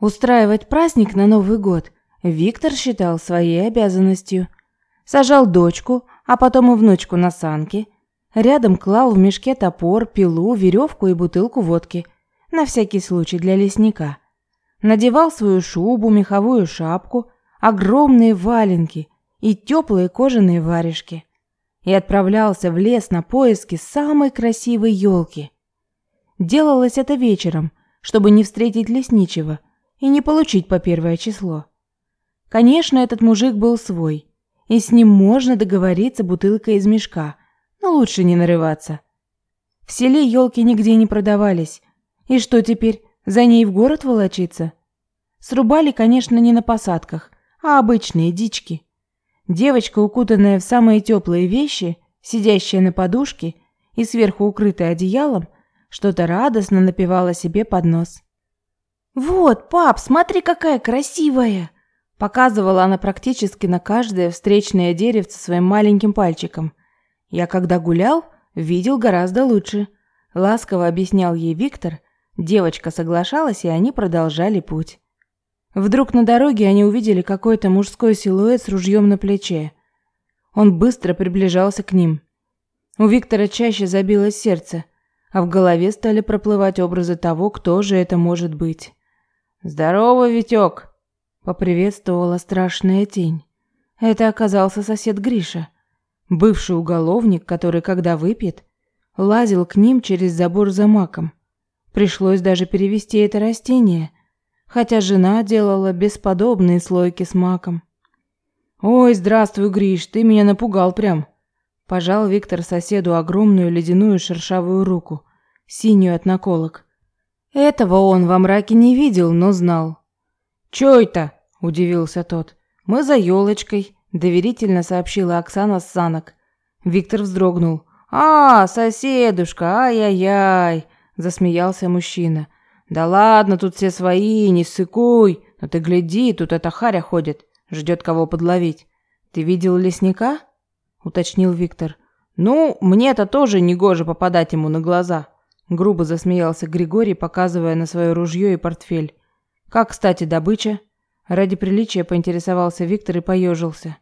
Устраивать праздник на Новый год Виктор считал своей обязанностью. Сажал дочку, а потом и внучку на санки. Рядом клал в мешке топор, пилу, веревку и бутылку водки. На всякий случай для лесника. Надевал свою шубу, меховую шапку, огромные валенки и теплые кожаные варежки. И отправлялся в лес на поиски самой красивой елки. Делалось это вечером, чтобы не встретить лесничего – и не получить по первое число. Конечно, этот мужик был свой, и с ним можно договориться бутылкой из мешка, но лучше не нарываться. В селе елки нигде не продавались, и что теперь, за ней в город волочиться? Срубали, конечно, не на посадках, а обычные дички. Девочка, укутанная в самые теплые вещи, сидящая на подушке и сверху укрытая одеялом, что-то радостно напевала себе под нос. «Вот, пап, смотри, какая красивая!» Показывала она практически на каждое встречное деревце своим маленьким пальчиком. «Я когда гулял, видел гораздо лучше», – ласково объяснял ей Виктор. Девочка соглашалась, и они продолжали путь. Вдруг на дороге они увидели какой-то мужской силуэт с ружьем на плече. Он быстро приближался к ним. У Виктора чаще забилось сердце, а в голове стали проплывать образы того, кто же это может быть. «Здорово, Витек!» – поприветствовала страшная тень. Это оказался сосед Гриша, бывший уголовник, который, когда выпьет, лазил к ним через забор за маком. Пришлось даже перевести это растение, хотя жена делала бесподобные слойки с маком. «Ой, здравствуй, Гриш, ты меня напугал прям!» Пожал Виктор соседу огромную ледяную шершавую руку, синюю от наколок. Этого он во мраке не видел, но знал. «Чё это?» – удивился тот. «Мы за елочкой», – доверительно сообщила Оксана с санок. Виктор вздрогнул. «А, соседушка, ай-яй-яй!» – засмеялся мужчина. «Да ладно, тут все свои, не сыкуй. Но ты гляди, тут эта харя ходит, ждет кого подловить. Ты видел лесника?» – уточнил Виктор. «Ну, мне-то тоже негоже попадать ему на глаза». Грубо засмеялся Григорий, показывая на свое ружье и портфель. «Как, кстати, добыча?» Ради приличия поинтересовался Виктор и поежился.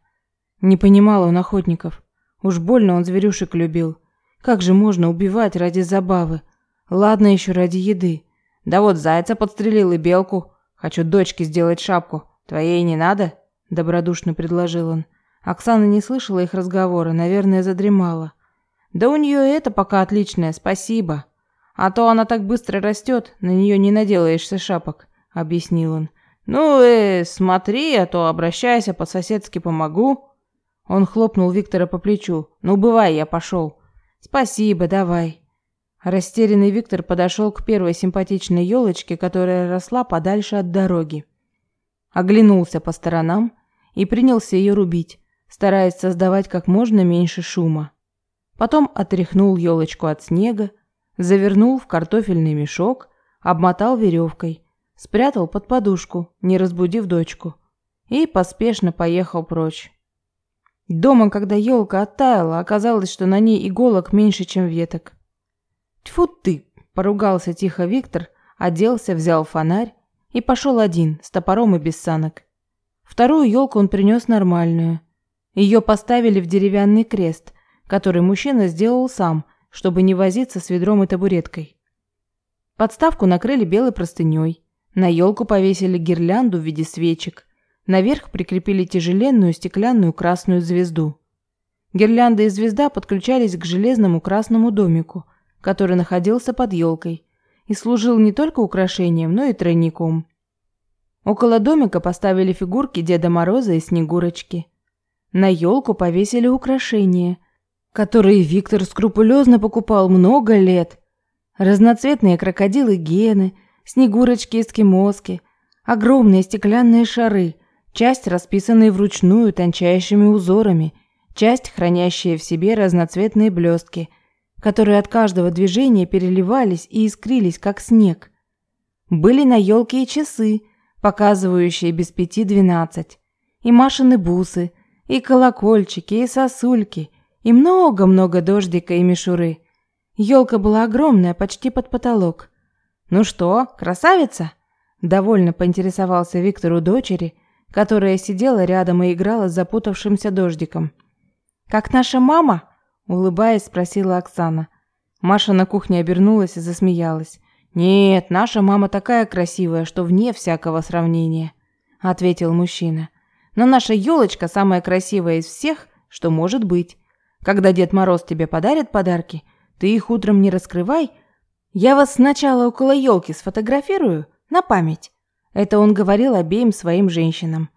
Не понимал он охотников. Уж больно он зверюшек любил. Как же можно убивать ради забавы? Ладно еще ради еды. Да вот зайца подстрелил и белку. Хочу дочке сделать шапку. Твоей не надо?» Добродушно предложил он. Оксана не слышала их разговора, наверное, задремала. «Да у нее это пока отличное, спасибо», а то она так быстро растет, на нее не наделаешься шапок», — объяснил он. «Ну, э, смотри, а то обращайся, по-соседски помогу». Он хлопнул Виктора по плечу. «Ну, бывай, я пошел». «Спасибо, давай». Растерянный Виктор подошел к первой симпатичной елочке, которая росла подальше от дороги. Оглянулся по сторонам и принялся ее рубить, стараясь создавать как можно меньше шума. Потом отряхнул елочку от снега, завернул в картофельный мешок, обмотал веревкой, спрятал под подушку, не разбудив дочку, и поспешно поехал прочь. Дома, когда елка оттаяла, оказалось, что на ней иголок меньше, чем веток. «Тьфу ты!» – поругался тихо Виктор, оделся, взял фонарь и пошел один, с топором и без санок. Вторую елку он принес нормальную. Ее поставили в деревянный крест, который мужчина сделал сам – чтобы не возиться с ведром и табуреткой. Подставку накрыли белой простыней. На елку повесили гирлянду в виде свечек. Наверх прикрепили тяжеленную стеклянную красную звезду. Гирлянда и звезда подключались к железному красному домику, который находился под елкой и служил не только украшением, но и тройником. Около домика поставили фигурки Деда Мороза и Снегурочки. На елку повесили украшения – которые Виктор скрупулезно покупал много лет. Разноцветные крокодилы Гены, снегурочки-эскимоски, огромные стеклянные шары, часть расписанные вручную тончайшими узорами, часть хранящая в себе разноцветные блестки, которые от каждого движения переливались и искрились, как снег. Были на елке и часы, показывающие без пяти двенадцать, и Машины бусы, и колокольчики, и сосульки – и много-много дождика и мишуры. Елка была огромная, почти под потолок. «Ну что, красавица?» Довольно поинтересовался Виктор у дочери, которая сидела рядом и играла с запутавшимся дождиком. «Как наша мама?» – улыбаясь, спросила Оксана. Маша на кухне обернулась и засмеялась. «Нет, наша мама такая красивая, что вне всякого сравнения», – ответил мужчина. «Но наша елочка самая красивая из всех, что может быть. Когда Дед Мороз тебе подарит подарки, ты их утром не раскрывай. Я вас сначала около елки сфотографирую, на память». Это он говорил обеим своим женщинам.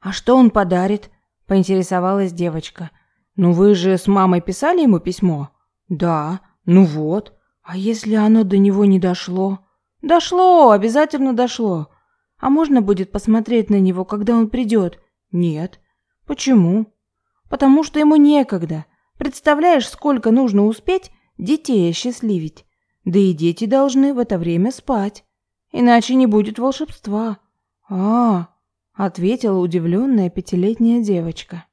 «А что он подарит?» – поинтересовалась девочка. «Ну вы же с мамой писали ему письмо?» «Да. Ну вот. А если оно до него не дошло?» «Дошло, обязательно дошло. А можно будет посмотреть на него, когда он придет?» «Нет». «Почему?» «Потому что ему некогда. Представляешь, сколько нужно успеть детей осчастливить? Да и дети должны в это время спать, иначе не будет волшебства». «А, -а, ответила удивленная пятилетняя девочка.